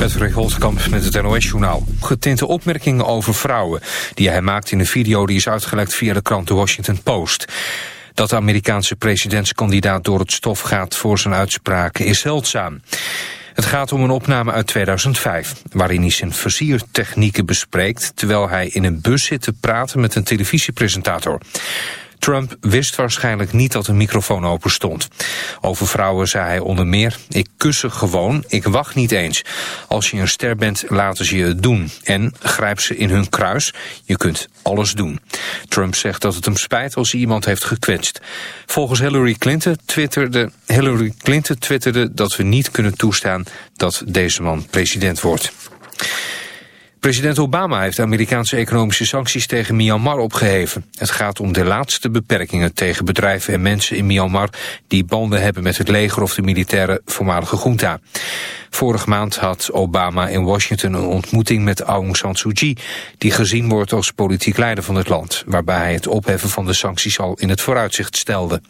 Patrick Holtkamp met het NOS-journaal. Getinte opmerkingen over vrouwen... die hij maakt in een video die is uitgelekt via de krant The Washington Post. Dat de Amerikaanse presidentskandidaat door het stof gaat voor zijn uitspraken is zeldzaam. Het gaat om een opname uit 2005, waarin hij zijn versiertechnieken bespreekt... terwijl hij in een bus zit te praten met een televisiepresentator. Trump wist waarschijnlijk niet dat een microfoon open stond. Over vrouwen zei hij onder meer... ik kus ze gewoon, ik wacht niet eens. Als je een ster bent, laten ze je het doen. En grijp ze in hun kruis, je kunt alles doen. Trump zegt dat het hem spijt als hij iemand heeft gekwetst. Volgens Hillary Clinton twitterde, Hillary Clinton twitterde dat we niet kunnen toestaan... dat deze man president wordt. President Obama heeft Amerikaanse economische sancties tegen Myanmar opgeheven. Het gaat om de laatste beperkingen tegen bedrijven en mensen in Myanmar... die banden hebben met het leger of de militaire voormalige junta. Vorige maand had Obama in Washington een ontmoeting met Aung San Suu Kyi... die gezien wordt als politiek leider van het land... waarbij hij het opheffen van de sancties al in het vooruitzicht stelde.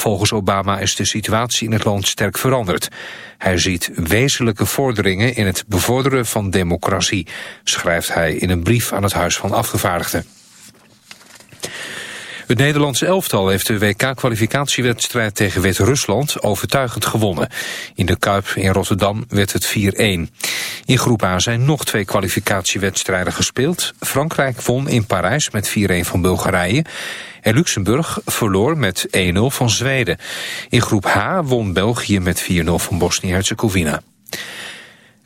Volgens Obama is de situatie in het land sterk veranderd. Hij ziet wezenlijke vorderingen in het bevorderen van democratie, schrijft hij in een brief aan het Huis van Afgevaardigden. Het Nederlandse elftal heeft de WK-kwalificatiewedstrijd tegen Wit-Rusland overtuigend gewonnen. In de Kuip in Rotterdam werd het 4-1. In groep A zijn nog twee kwalificatiewedstrijden gespeeld. Frankrijk won in Parijs met 4-1 van Bulgarije. En Luxemburg verloor met 1-0 van Zweden. In groep H won België met 4-0 van Bosnië-Herzegovina.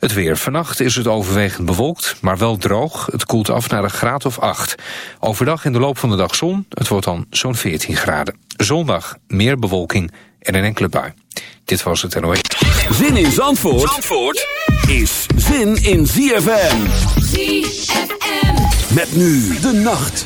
Het weer. Vannacht is het overwegend bewolkt, maar wel droog. Het koelt af naar een graad of 8. Overdag in de loop van de dag zon. Het wordt dan zo'n 14 graden. Zondag meer bewolking en een enkele bui. Dit was het NOS. Zin in Zandvoort, Zandvoort is zin in ZFM. ZFM. Met nu de nacht.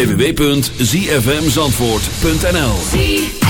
www.zfmzandvoort.nl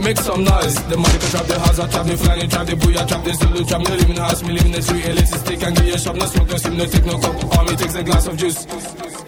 make some noise. The money can trap the house, I trap the flying, trap the booyah, trap the zulu, trap no living house, me living the street, elixir stick and get your shop, no smoke, no steam, no take no cup. All me takes a glass of juice.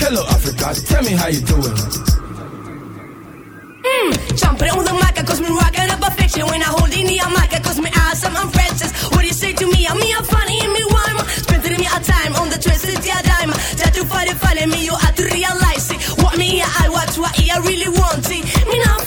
Hello, Africa. Tell me how you doing. Mmm, jumping on the mic, cause me rocking up a fiction when I hold in the mic, cause me awesome, I'm Francis. What do you say to me? I'm me, I'm funny, and me rhyme. Spending me a time on the twisted yeah dime. Try to find it, funny me, you have to realize it. What me, I watch, what I really want it. Me not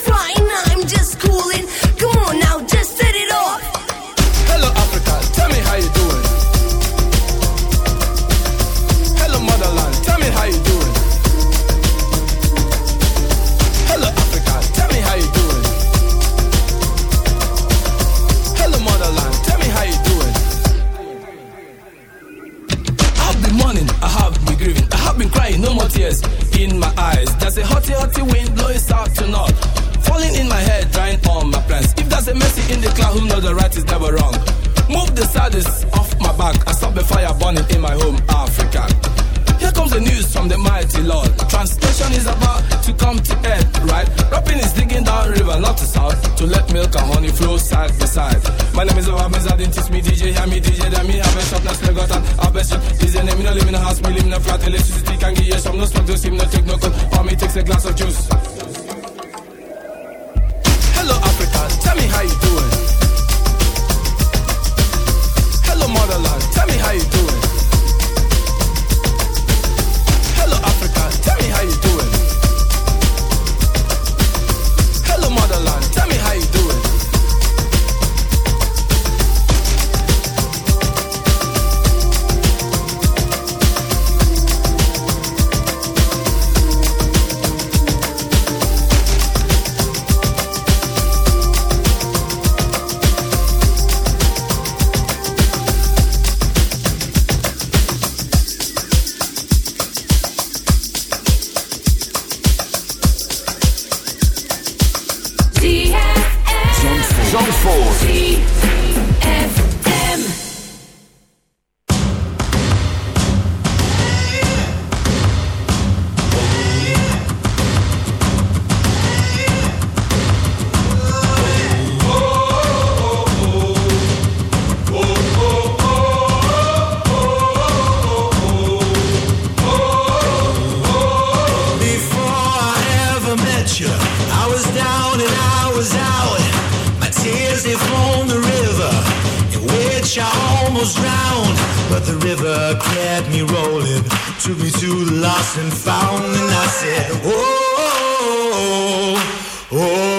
river kept me rolling, took me to the lost and found, and I said, Oh, oh, oh.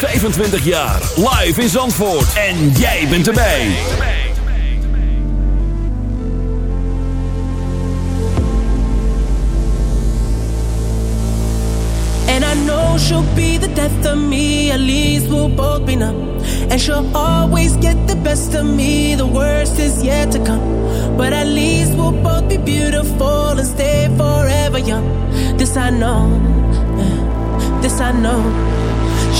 25 jaar. Live in Zandvoort. En jij bent erbij. And I know she'll be the death of me. At least we'll both be numb. And she'll always get the best of me. The worst is yet to come. But at least we'll both be beautiful and stay forever young. This I know. This I know.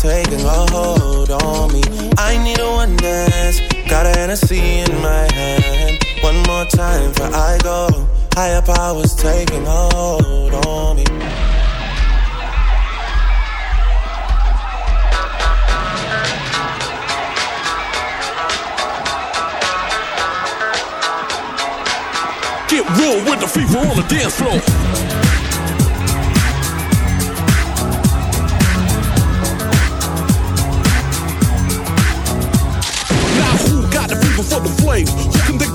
Taking a hold on me. I need a one dance. Got a Hennessy in my hand. One more time before I go. Higher powers taking a hold on me. Get real with the fever on the dance floor.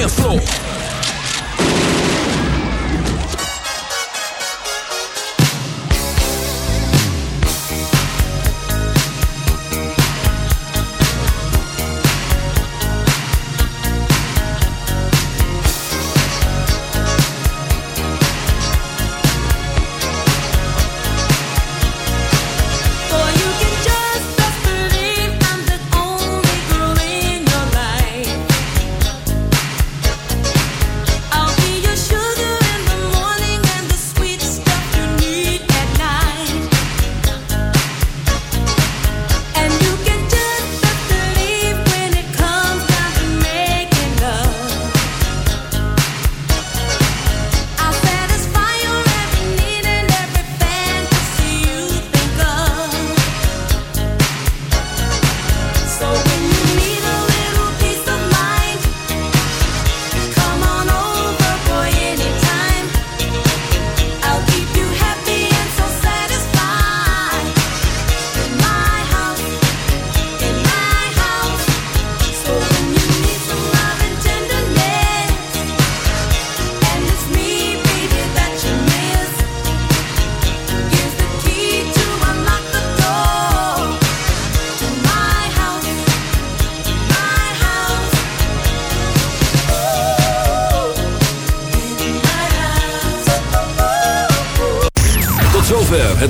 dance floor.